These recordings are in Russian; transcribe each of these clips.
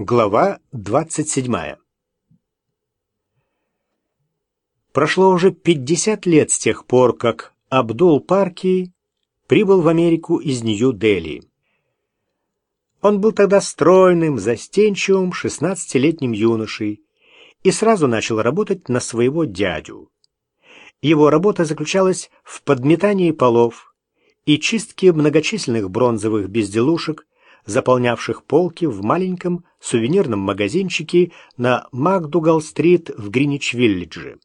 Глава 27 Прошло уже 50 лет с тех пор, как Абдул Парки прибыл в Америку из Нью-Дели. Он был тогда стройным, застенчивым, 16-летним юношей и сразу начал работать на своего дядю. Его работа заключалась в подметании полов и чистке многочисленных бронзовых безделушек, заполнявших полки в маленьком сувенирном магазинчике на Макдугал-стрит в Гринич-Виллидже.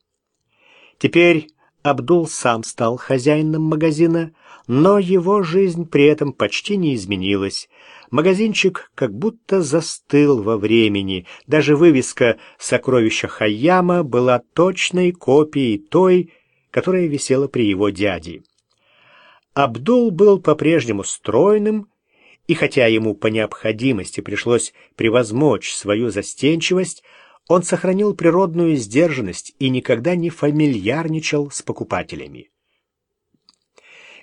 Теперь Абдул сам стал хозяином магазина, но его жизнь при этом почти не изменилась. Магазинчик как будто застыл во времени. Даже вывеска «Сокровища Хайяма» была точной копией той, которая висела при его дяде. Абдул был по-прежнему стройным и хотя ему по необходимости пришлось превозмочь свою застенчивость, он сохранил природную сдержанность и никогда не фамильярничал с покупателями.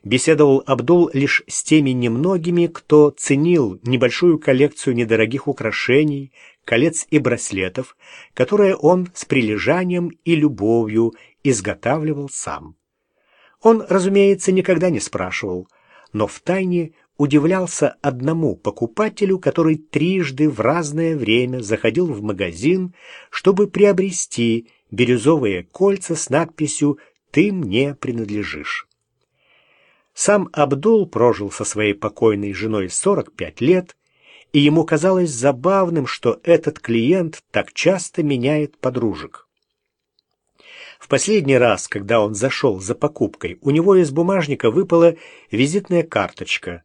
Беседовал Абдул лишь с теми немногими, кто ценил небольшую коллекцию недорогих украшений, колец и браслетов, которые он с прилежанием и любовью изготавливал сам. Он, разумеется, никогда не спрашивал, но втайне удивлялся одному покупателю, который трижды в разное время заходил в магазин, чтобы приобрести бирюзовые кольца с надписью «Ты мне принадлежишь». Сам Абдул прожил со своей покойной женой 45 лет, и ему казалось забавным, что этот клиент так часто меняет подружек. В последний раз, когда он зашел за покупкой, у него из бумажника выпала визитная карточка,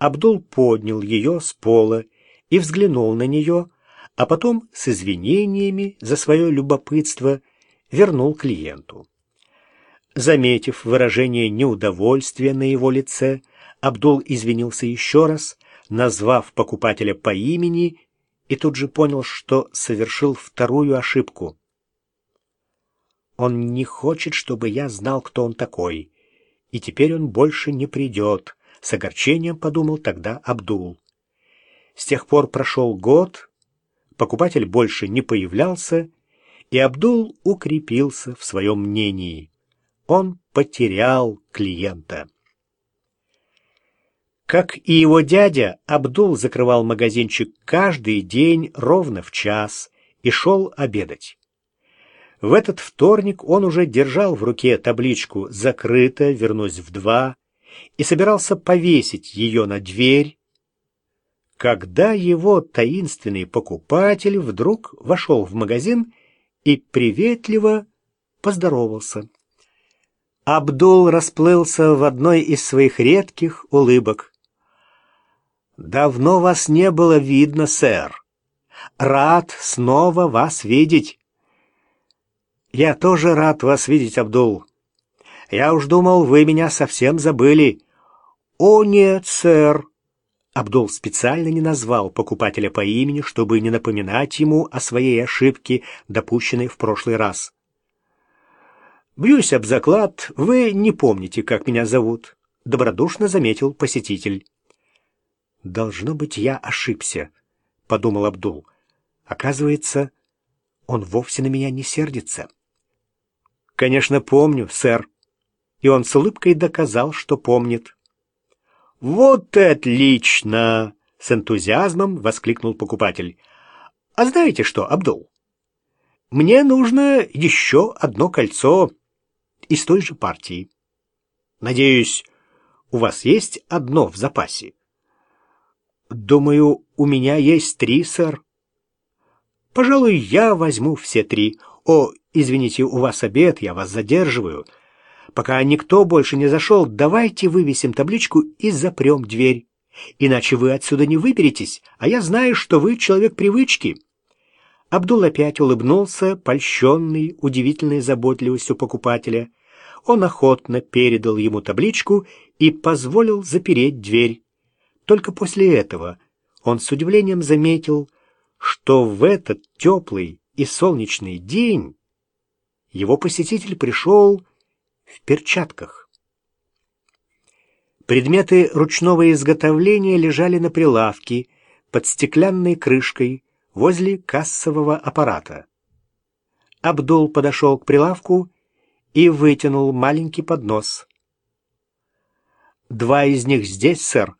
Абдул поднял ее с пола и взглянул на нее, а потом с извинениями за свое любопытство вернул клиенту. Заметив выражение неудовольствия на его лице, Абдул извинился еще раз, назвав покупателя по имени, и тут же понял, что совершил вторую ошибку. Он не хочет, чтобы я знал, кто он такой, и теперь он больше не придет, с огорчением подумал тогда Абдул. С тех пор прошел год, покупатель больше не появлялся, и Абдул укрепился в своем мнении. Он потерял клиента. Как и его дядя, Абдул закрывал магазинчик каждый день ровно в час и шел обедать. В этот вторник он уже держал в руке табличку «Закрыто, вернусь в два», и собирался повесить ее на дверь, когда его таинственный покупатель вдруг вошел в магазин и приветливо поздоровался. Абдул расплылся в одной из своих редких улыбок. «Давно вас не было видно, сэр. Рад снова вас видеть». «Я тоже рад вас видеть, Абдул. Я уж думал, вы меня совсем забыли. О нет, сэр. Абдул специально не назвал покупателя по имени, чтобы не напоминать ему о своей ошибке, допущенной в прошлый раз. «Бьюсь об заклад, вы не помните, как меня зовут», — добродушно заметил посетитель. «Должно быть, я ошибся», — подумал Абдул. «Оказывается, он вовсе на меня не сердится». «Конечно, помню, сэр», и он с улыбкой доказал, что помнит. «Вот отлично!» — с энтузиазмом воскликнул покупатель. «А знаете что, Абдул? Мне нужно еще одно кольцо из той же партии. Надеюсь, у вас есть одно в запасе?» «Думаю, у меня есть три, сэр». «Пожалуй, я возьму все три. О, извините, у вас обед, я вас задерживаю». Пока никто больше не зашел, давайте вывесим табличку и запрем дверь. Иначе вы отсюда не выберетесь, а я знаю, что вы человек привычки». Абдул опять улыбнулся, польщенный удивительной заботливостью покупателя. Он охотно передал ему табличку и позволил запереть дверь. Только после этого он с удивлением заметил, что в этот теплый и солнечный день его посетитель пришел в перчатках. Предметы ручного изготовления лежали на прилавке под стеклянной крышкой возле кассового аппарата. Абдул подошел к прилавку и вытянул маленький поднос. «Два из них здесь, сэр,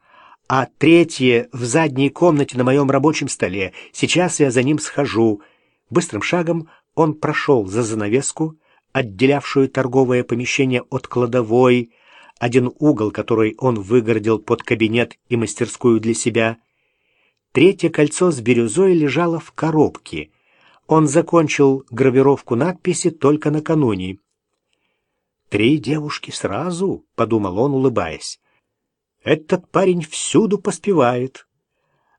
а третье в задней комнате на моем рабочем столе. Сейчас я за ним схожу». Быстрым шагом он прошел за занавеску, отделявшую торговое помещение от кладовой, один угол, который он выгородил под кабинет и мастерскую для себя. Третье кольцо с бирюзой лежало в коробке. Он закончил гравировку надписи только накануне. «Три девушки сразу», — подумал он, улыбаясь. «Этот парень всюду поспевает».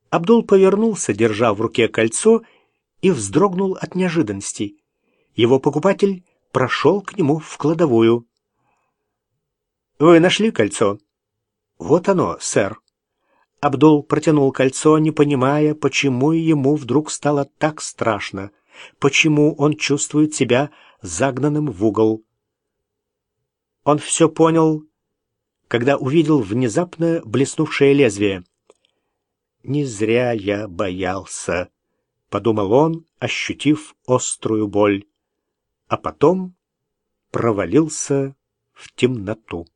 Абдул повернулся, держа в руке кольцо, и вздрогнул от неожиданности. Его покупатель прошел к нему в кладовую. «Вы нашли кольцо?» «Вот оно, сэр». Абдул протянул кольцо, не понимая, почему ему вдруг стало так страшно, почему он чувствует себя загнанным в угол. Он все понял, когда увидел внезапно блеснувшее лезвие. «Не зря я боялся», — подумал он, ощутив острую боль, а потом провалился в темноту.